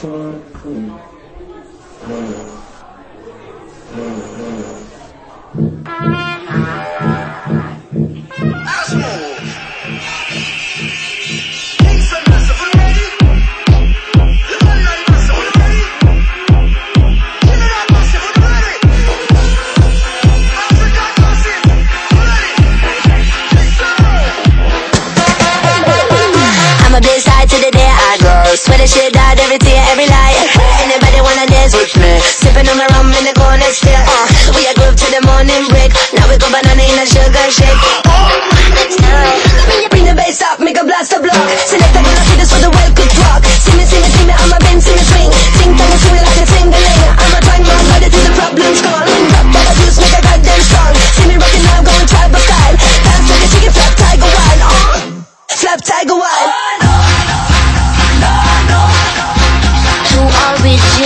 そい。with the shit that every tear, every lie. Anybody wanna dance with me? Sipping on my rum in the corner still. Uh, we a groove to the morning break. Now we go banana in a sugar shake.